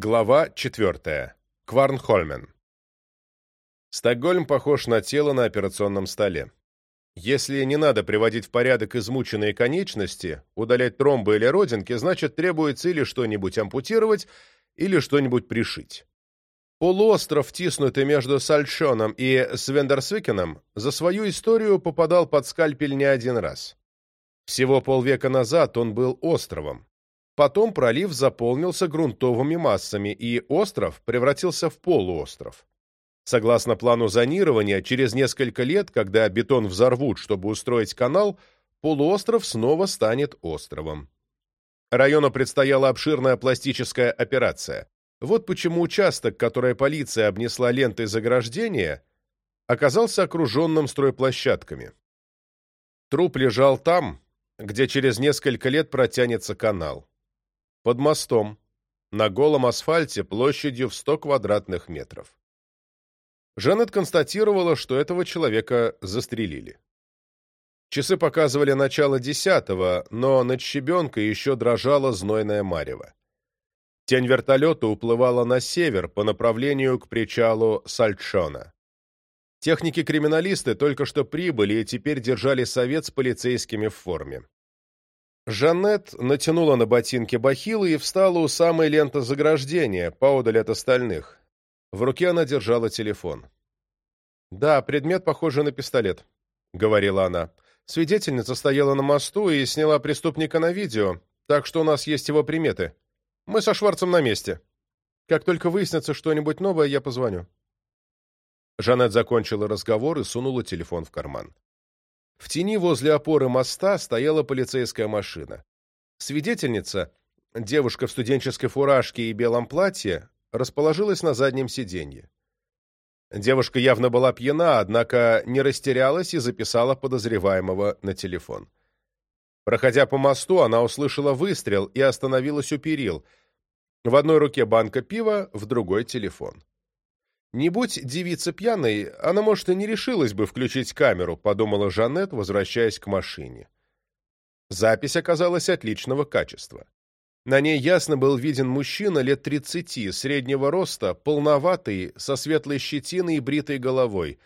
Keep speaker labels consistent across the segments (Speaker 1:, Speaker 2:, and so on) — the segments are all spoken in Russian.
Speaker 1: Глава 4. Кварнхольмен. Стокгольм похож на тело на операционном столе. Если не надо приводить в порядок измученные конечности, удалять тромбы или родинки, значит требуется или что-нибудь ампутировать, или что-нибудь пришить. Полуостров, тиснутый между Сальчоном и Свендерсвикеном, за свою историю попадал под скальпель не один раз. Всего полвека назад он был островом, Потом пролив заполнился грунтовыми массами, и остров превратился в полуостров. Согласно плану зонирования, через несколько лет, когда бетон взорвут, чтобы устроить канал, полуостров снова станет островом. Району предстояла обширная пластическая операция. Вот почему участок, который полиция обнесла лентой заграждения, оказался окруженным стройплощадками. Труп лежал там, где через несколько лет протянется канал под мостом, на голом асфальте площадью в 100 квадратных метров. Жанет констатировала, что этого человека застрелили. Часы показывали начало десятого, но над щебенкой еще дрожала знойная марево. Тень вертолета уплывала на север по направлению к причалу Сальчона. Техники-криминалисты только что прибыли и теперь держали совет с полицейскими в форме. Жанет натянула на ботинки бахилы и встала у самой ленты заграждения, поодаль от остальных. В руке она держала телефон. «Да, предмет похожий на пистолет», — говорила она. «Свидетельница стояла на мосту и сняла преступника на видео, так что у нас есть его приметы. Мы со Шварцем на месте. Как только выяснится что-нибудь новое, я позвоню». Жанет закончила разговор и сунула телефон в карман. В тени возле опоры моста стояла полицейская машина. Свидетельница, девушка в студенческой фуражке и белом платье, расположилась на заднем сиденье. Девушка явно была пьяна, однако не растерялась и записала подозреваемого на телефон. Проходя по мосту, она услышала выстрел и остановилась у перил. В одной руке банка пива, в другой — телефон. Не будь девица пьяной, она, может, и не решилась бы включить камеру, подумала Жанет, возвращаясь к машине. Запись оказалась отличного качества. На ней ясно был виден мужчина лет 30, среднего роста, полноватый, со светлой щетиной и бритой головой.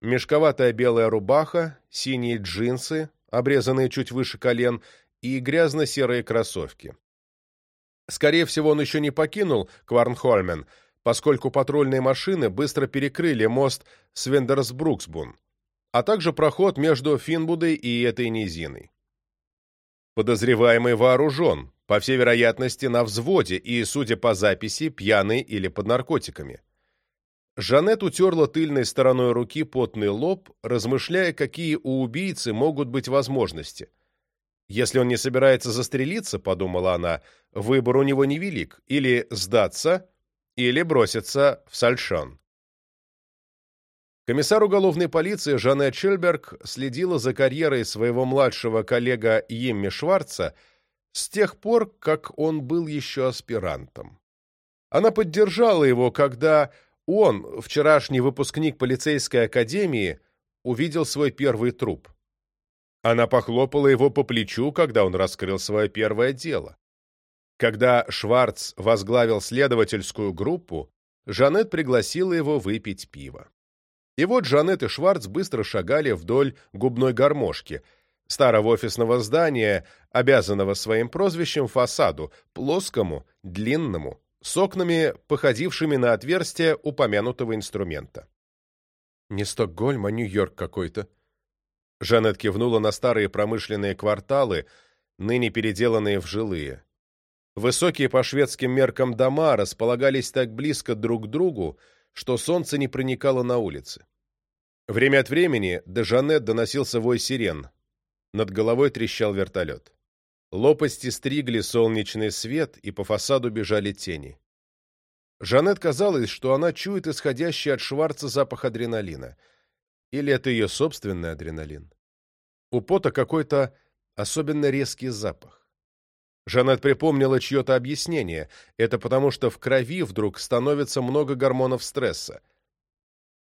Speaker 1: Мешковатая белая рубаха, синие джинсы, обрезанные чуть выше колен, и грязно-серые кроссовки. Скорее всего, он еще не покинул Кварнхольмен — поскольку патрульные машины быстро перекрыли мост Свендерсбруксбун, а также проход между Финбудой и этой низиной. Подозреваемый вооружен, по всей вероятности, на взводе и, судя по записи, пьяный или под наркотиками. Жанет утерла тыльной стороной руки потный лоб, размышляя, какие у убийцы могут быть возможности. «Если он не собирается застрелиться, — подумала она, — выбор у него невелик, или сдаться, или броситься в Сальшон. Комиссар уголовной полиции Жанет Чельберг следила за карьерой своего младшего коллега Йимми Шварца с тех пор, как он был еще аспирантом. Она поддержала его, когда он, вчерашний выпускник полицейской академии, увидел свой первый труп. Она похлопала его по плечу, когда он раскрыл свое первое дело. Когда Шварц возглавил следовательскую группу, Жанет пригласила его выпить пиво. И вот Жанет и Шварц быстро шагали вдоль губной гармошки, старого офисного здания, обязанного своим прозвищем фасаду, плоскому, длинному, с окнами, походившими на отверстия упомянутого инструмента. «Не Стокгольм, а Нью-Йорк какой-то». Жанет кивнула на старые промышленные кварталы, ныне переделанные в жилые. Высокие по шведским меркам дома располагались так близко друг к другу, что солнце не проникало на улицы. Время от времени до Жанет доносился вой сирен. Над головой трещал вертолет. Лопасти стригли солнечный свет, и по фасаду бежали тени. Жанет казалось, что она чует исходящий от Шварца запах адреналина. Или это ее собственный адреналин? У пота какой-то особенно резкий запах. Жанет припомнила чье-то объяснение. Это потому, что в крови вдруг становится много гормонов стресса.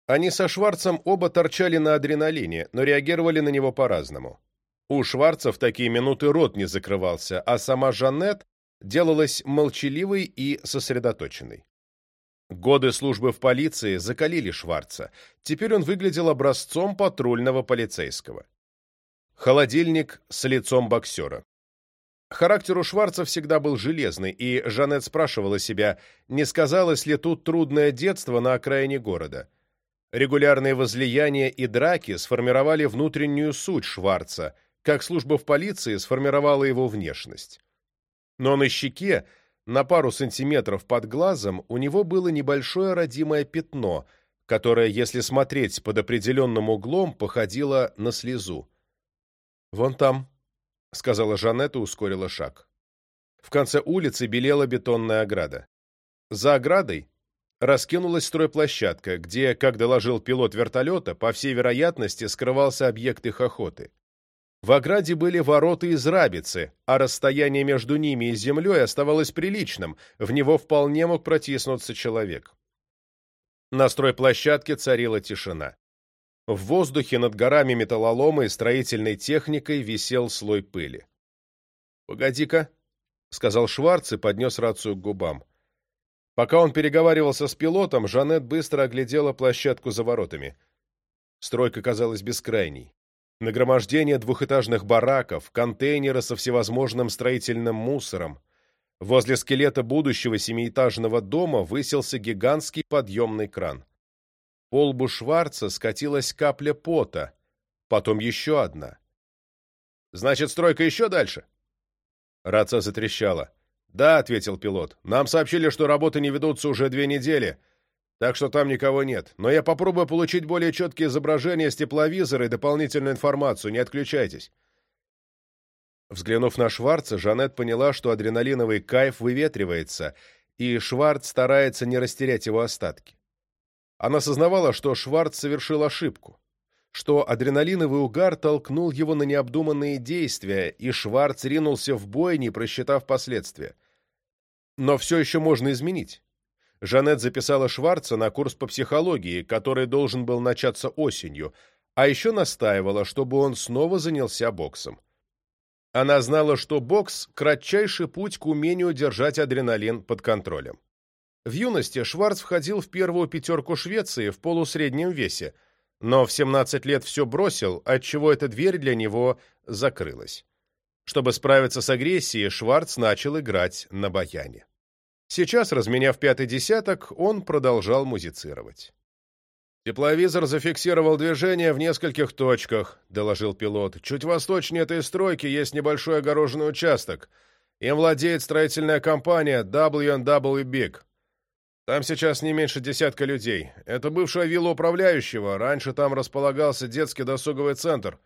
Speaker 1: Они со Шварцем оба торчали на адреналине, но реагировали на него по-разному. У Шварца в такие минуты рот не закрывался, а сама Жанет делалась молчаливой и сосредоточенной. Годы службы в полиции закалили Шварца. Теперь он выглядел образцом патрульного полицейского. Холодильник с лицом боксера. Характер у Шварца всегда был железный, и Жанет спрашивала себя, не сказалось ли тут трудное детство на окраине города. Регулярные возлияния и драки сформировали внутреннюю суть Шварца, как служба в полиции сформировала его внешность. Но на щеке, на пару сантиметров под глазом, у него было небольшое родимое пятно, которое, если смотреть под определенным углом, походило на слезу. «Вон там», — сказала Жанетта, ускорила шаг. В конце улицы белела бетонная ограда. За оградой раскинулась стройплощадка, где, как доложил пилот вертолета, по всей вероятности скрывался объект их охоты. В ограде были ворота из рабицы, а расстояние между ними и землей оставалось приличным, в него вполне мог протиснуться человек. На стройплощадке царила тишина. В воздухе над горами металлолома и строительной техникой висел слой пыли. «Погоди-ка», — сказал Шварц и поднес рацию к губам. Пока он переговаривался с пилотом, Жанет быстро оглядела площадку за воротами. Стройка казалась бескрайней. Нагромождение двухэтажных бараков, контейнеры со всевозможным строительным мусором. Возле скелета будущего семиэтажного дома высился гигантский подъемный кран. По лбу Шварца скатилась капля пота, потом еще одна. «Значит, стройка еще дальше?» Рация затрещала. «Да», — ответил пилот, — «нам сообщили, что работы не ведутся уже две недели, так что там никого нет. Но я попробую получить более четкие изображения с тепловизора и дополнительную информацию, не отключайтесь». Взглянув на Шварца, Жанет поняла, что адреналиновый кайф выветривается, и Шварц старается не растерять его остатки. Она сознавала, что Шварц совершил ошибку, что адреналиновый угар толкнул его на необдуманные действия, и Шварц ринулся в бой, не просчитав последствия. Но все еще можно изменить. Жанет записала Шварца на курс по психологии, который должен был начаться осенью, а еще настаивала, чтобы он снова занялся боксом. Она знала, что бокс – кратчайший путь к умению держать адреналин под контролем. В юности Шварц входил в первую пятерку Швеции в полусреднем весе, но в 17 лет все бросил, отчего эта дверь для него закрылась. Чтобы справиться с агрессией, Шварц начал играть на баяне. Сейчас, разменяв пятый десяток, он продолжал музицировать. «Тепловизор зафиксировал движение в нескольких точках», — доложил пилот. «Чуть восточнее этой стройки есть небольшой огороженный участок. Им владеет строительная компания W&W Big. Там сейчас не меньше десятка людей. Это бывшая вилла управляющего. Раньше там располагался детский досуговый центр.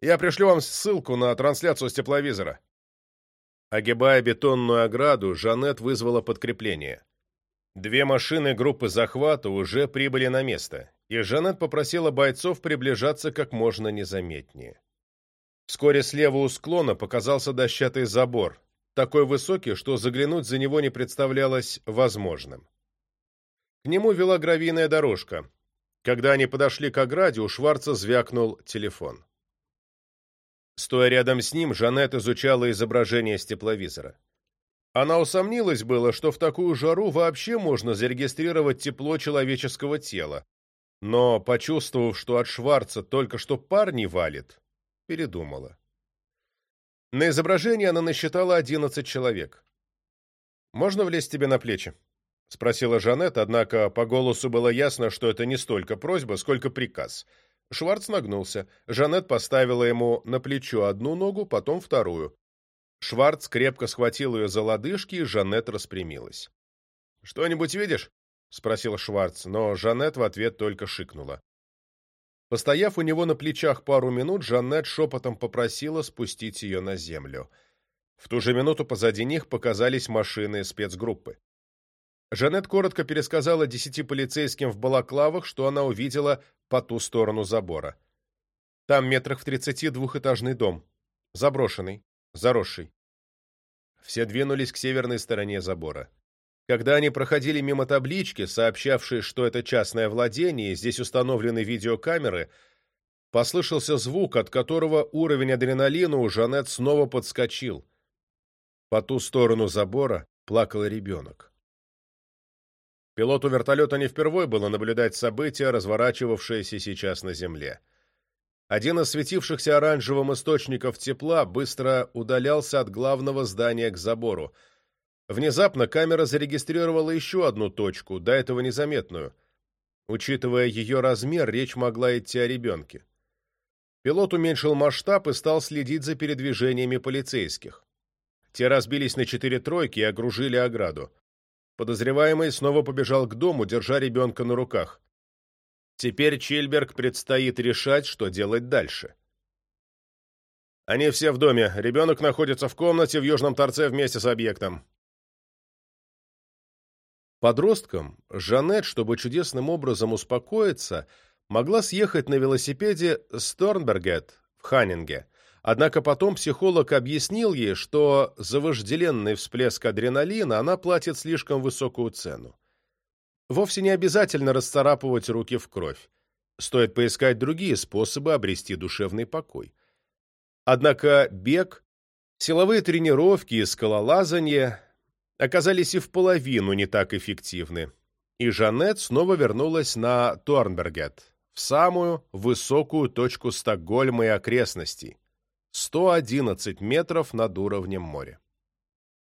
Speaker 1: Я пришлю вам ссылку на трансляцию с тепловизора». Огибая бетонную ограду, Жанет вызвала подкрепление. Две машины группы захвата уже прибыли на место, и Жанет попросила бойцов приближаться как можно незаметнее. Вскоре слева у склона показался дощатый забор, такой высокий, что заглянуть за него не представлялось возможным. К нему вела гравийная дорожка. Когда они подошли к ограде, у Шварца звякнул телефон. Стоя рядом с ним, Жанет изучала изображение с тепловизора. Она усомнилась было, что в такую жару вообще можно зарегистрировать тепло человеческого тела, но, почувствовав, что от Шварца только что пар не валит, передумала. На изображении она насчитала одиннадцать человек. «Можно влезть тебе на плечи?» — спросила Жанет, однако по голосу было ясно, что это не столько просьба, сколько приказ. Шварц нагнулся. Жанет поставила ему на плечо одну ногу, потом вторую. Шварц крепко схватил ее за лодыжки, и Жанет распрямилась. «Что-нибудь видишь?» — спросил Шварц, но Жанет в ответ только шикнула. Постояв у него на плечах пару минут, Жанет шепотом попросила спустить ее на землю. В ту же минуту позади них показались машины спецгруппы. Жанет коротко пересказала десяти полицейским в балаклавах, что она увидела по ту сторону забора. Там метрах в тридцати двухэтажный дом. Заброшенный, заросший. Все двинулись к северной стороне забора. Когда они проходили мимо таблички, сообщавшей, что это частное владение, и здесь установлены видеокамеры, послышался звук, от которого уровень адреналина у Жанет снова подскочил. По ту сторону забора плакал ребенок. Пилоту вертолета не впервые было наблюдать события, разворачивавшиеся сейчас на Земле. Один из светившихся оранжевым источников тепла быстро удалялся от главного здания к забору. Внезапно камера зарегистрировала еще одну точку, до этого незаметную. Учитывая ее размер, речь могла идти о ребенке. Пилот уменьшил масштаб и стал следить за передвижениями полицейских. Те разбились на четыре тройки и огружили ограду. Подозреваемый снова побежал к дому, держа ребенка на руках. Теперь Чильберг предстоит решать, что делать дальше. Они все в доме. Ребенок находится в комнате в южном торце вместе с объектом. Подросткам, Жанет, чтобы чудесным образом успокоиться, могла съехать на велосипеде с в Ханнинге – Однако потом психолог объяснил ей, что за вожделенный всплеск адреналина она платит слишком высокую цену. Вовсе не обязательно расцарапывать руки в кровь. Стоит поискать другие способы обрести душевный покой. Однако бег, силовые тренировки и скалолазание оказались и в половину не так эффективны. И Жанет снова вернулась на Торнбергет, в самую высокую точку Стокгольма и окрестностей – 111 метров над уровнем моря.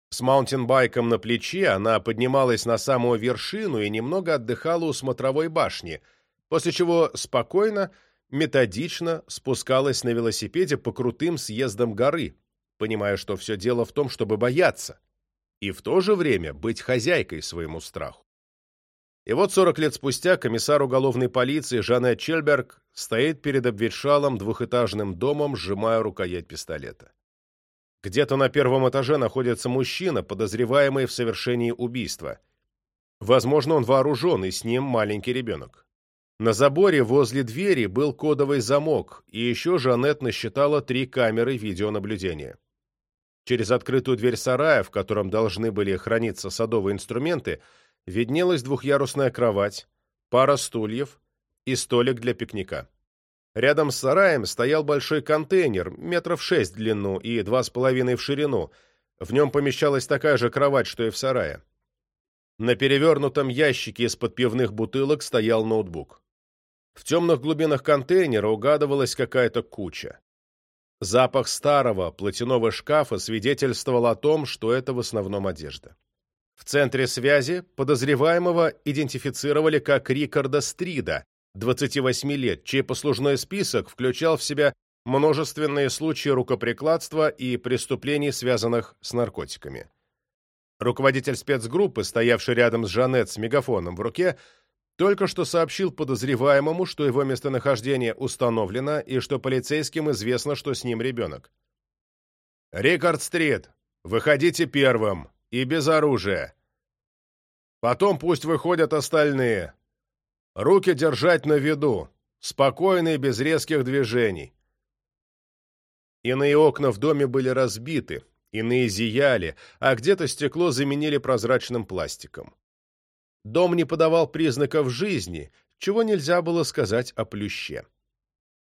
Speaker 1: С маунтинбайком на плече она поднималась на самую вершину и немного отдыхала у смотровой башни, после чего спокойно, методично спускалась на велосипеде по крутым съездам горы, понимая, что все дело в том, чтобы бояться, и в то же время быть хозяйкой своему страху. И вот 40 лет спустя комиссар уголовной полиции Жанет Чельберг стоит перед обветшалым двухэтажным домом, сжимая рукоять пистолета. Где-то на первом этаже находится мужчина, подозреваемый в совершении убийства. Возможно, он вооружен, и с ним маленький ребенок. На заборе возле двери был кодовый замок, и еще Жанет насчитала три камеры видеонаблюдения. Через открытую дверь сарая, в котором должны были храниться садовые инструменты, виднелась двухъярусная кровать, пара стульев и столик для пикника. Рядом с сараем стоял большой контейнер, метров шесть в длину и два с половиной в ширину. В нем помещалась такая же кровать, что и в сарае. На перевернутом ящике из-под пивных бутылок стоял ноутбук. В темных глубинах контейнера угадывалась какая-то куча. Запах старого платяного шкафа свидетельствовал о том, что это в основном одежда. В центре связи подозреваемого идентифицировали как Рикарда Стрида, 28 лет, чей послужной список включал в себя множественные случаи рукоприкладства и преступлений, связанных с наркотиками. Руководитель спецгруппы, стоявший рядом с Жанет с мегафоном в руке, только что сообщил подозреваемому, что его местонахождение установлено и что полицейским известно, что с ним ребенок. «Рикард Стрит, выходите первым!» и без оружия. Потом пусть выходят остальные. Руки держать на виду, спокойно и без резких движений. Иные окна в доме были разбиты, иные зияли, а где-то стекло заменили прозрачным пластиком. Дом не подавал признаков жизни, чего нельзя было сказать о плюще.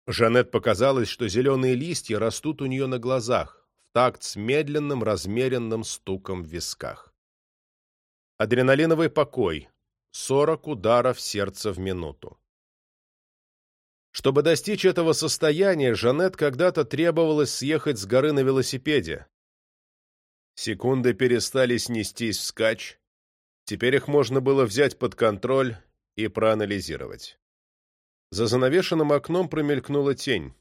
Speaker 1: Жанет показалось, что зеленые листья растут у нее на глазах, такт с медленным, размеренным стуком в висках. Адреналиновый покой. 40 ударов сердца в минуту. Чтобы достичь этого состояния, Жанет когда-то требовалось съехать с горы на велосипеде. Секунды перестали снестись вскачь. Теперь их можно было взять под контроль и проанализировать. За занавешенным окном промелькнула тень.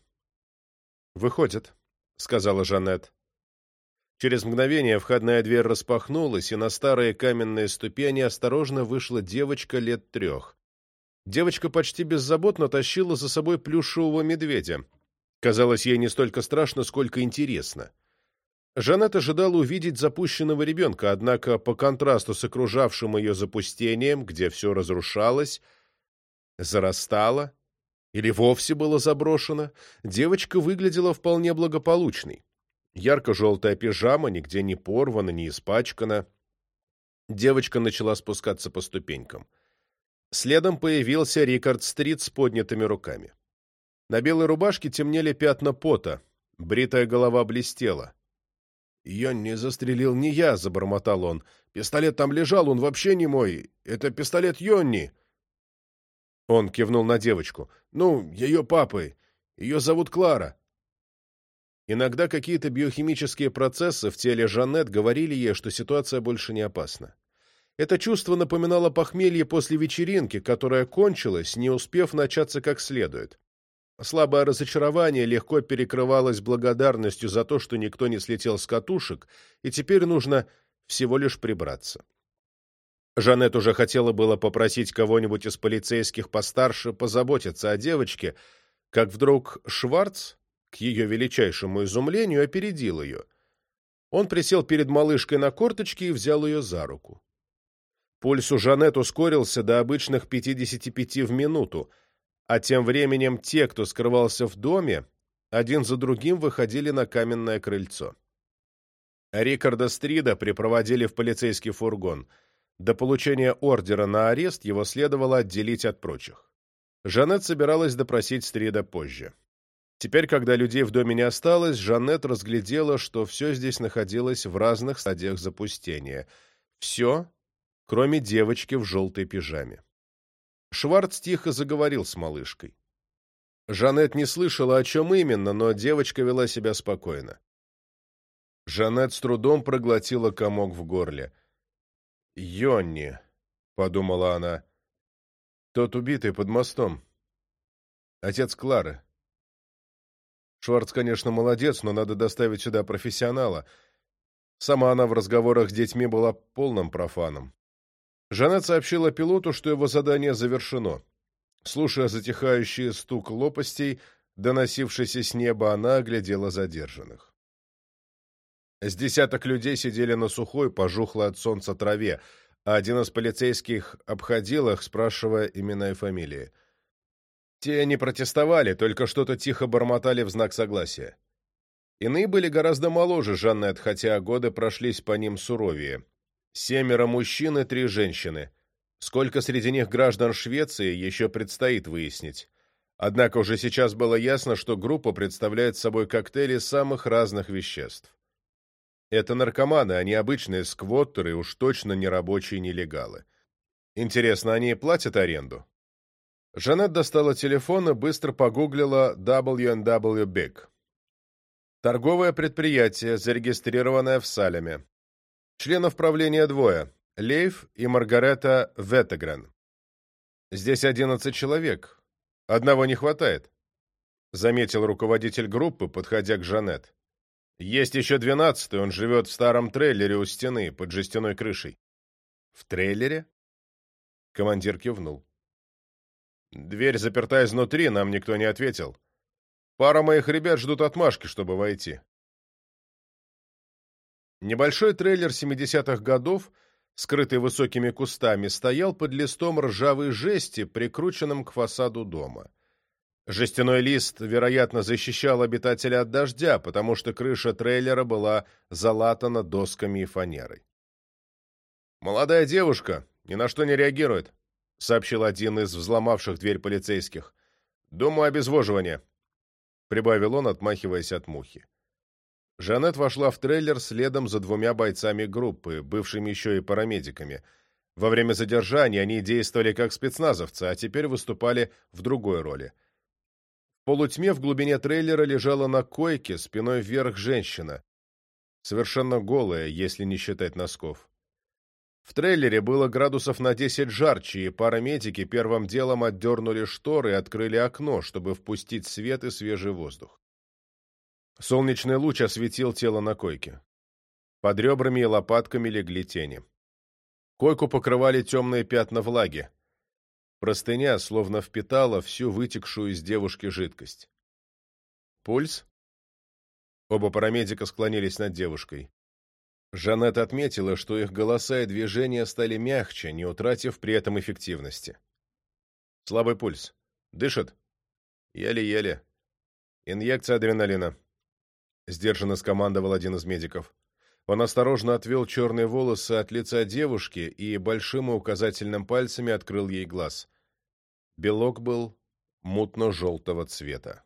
Speaker 1: «Выходит», — сказала Жанет. Через мгновение входная дверь распахнулась, и на старые каменные ступени осторожно вышла девочка лет трех. Девочка почти беззаботно тащила за собой плюшевого медведя. Казалось ей не столько страшно, сколько интересно. Жанет ожидала увидеть запущенного ребенка, однако по контрасту с окружавшим ее запустением, где все разрушалось, зарастало или вовсе было заброшено, девочка выглядела вполне благополучной. Ярко-желтая пижама, нигде не порвана, не испачкана. Девочка начала спускаться по ступенькам. Следом появился Рикард Стрит с поднятыми руками. На белой рубашке темнели пятна пота, бритая голова блестела. «Ее не застрелил не я», — забормотал он. «Пистолет там лежал, он вообще не мой. Это пистолет Йонни». Он кивнул на девочку. «Ну, ее папы. Ее зовут Клара. Иногда какие-то биохимические процессы в теле Жанет говорили ей, что ситуация больше не опасна. Это чувство напоминало похмелье после вечеринки, которая кончилась, не успев начаться как следует. Слабое разочарование легко перекрывалось благодарностью за то, что никто не слетел с катушек, и теперь нужно всего лишь прибраться. Жанет уже хотела было попросить кого-нибудь из полицейских постарше позаботиться о девочке, как вдруг Шварц к ее величайшему изумлению, опередил ее. Он присел перед малышкой на корточки и взял ее за руку. Пульс у Жанет ускорился до обычных 55 в минуту, а тем временем те, кто скрывался в доме, один за другим выходили на каменное крыльцо. Рикарда Стрида припроводили в полицейский фургон. До получения ордера на арест его следовало отделить от прочих. Жанет собиралась допросить Стрида позже. Теперь, когда людей в доме не осталось, Жанет разглядела, что все здесь находилось в разных стадиях запустения. Все, кроме девочки в желтой пижаме. Шварц тихо заговорил с малышкой. Жанет не слышала, о чем именно, но девочка вела себя спокойно. Жанет с трудом проглотила комок в горле. «Йонни», — подумала она, — «тот убитый под мостом. Отец Клары». Шварц, конечно, молодец, но надо доставить сюда профессионала. Сама она в разговорах с детьми была полным профаном. Жанет сообщила пилоту, что его задание завершено. Слушая затихающий стук лопастей, доносившийся с неба, она оглядела задержанных. С десяток людей сидели на сухой, пожухлой от солнца траве, а один из полицейских обходил их, спрашивая имена и фамилии. Те не протестовали, только что-то тихо бормотали в знак согласия. Иные были гораздо моложе Жаннет, хотя годы прошлись по ним суровее. Семеро мужчин и три женщины. Сколько среди них граждан Швеции, еще предстоит выяснить. Однако уже сейчас было ясно, что группа представляет собой коктейли самых разных веществ. Это наркоманы, они обычные сквоттеры, уж точно не рабочие нелегалы. Интересно, они платят аренду? Жанет достала телефон и быстро погуглила WNW Big. Торговое предприятие, зарегистрированное в Салеме. Членов правления двое – Лейф и Маргарета Веттегрен. «Здесь 11 человек. Одного не хватает», – заметил руководитель группы, подходя к Жанет. «Есть еще двенадцатый, он живет в старом трейлере у стены, под жестяной крышей». «В трейлере?» Командир кивнул. Дверь заперта изнутри, нам никто не ответил. Пара моих ребят ждут отмашки, чтобы войти. Небольшой трейлер 70-х годов, скрытый высокими кустами, стоял под листом ржавой жести, прикрученным к фасаду дома. Жестяной лист, вероятно, защищал обитателя от дождя, потому что крыша трейлера была залатана досками и фанерой. Молодая девушка ни на что не реагирует. — сообщил один из взломавших дверь полицейских. «Думаю, обезвоживание», — прибавил он, отмахиваясь от мухи. Жанет вошла в трейлер следом за двумя бойцами группы, бывшими еще и парамедиками. Во время задержания они действовали как спецназовцы, а теперь выступали в другой роли. В полутьме в глубине трейлера лежала на койке, спиной вверх женщина, совершенно голая, если не считать носков. В трейлере было градусов на 10 жарче, и парамедики первым делом отдернули шторы и открыли окно, чтобы впустить свет и свежий воздух. Солнечный луч осветил тело на койке. Под ребрами и лопатками легли тени. Койку покрывали темные пятна влаги. Простыня словно впитала всю вытекшую из девушки жидкость. Пульс? Оба парамедика склонились над девушкой. Жанет отметила, что их голоса и движения стали мягче, не утратив при этом эффективности. «Слабый пульс. Дышит?» «Еле-еле. Инъекция адреналина», — сдержанно скомандовал один из медиков. Он осторожно отвел черные волосы от лица девушки и большим и указательным пальцами открыл ей глаз. Белок был мутно-желтого цвета.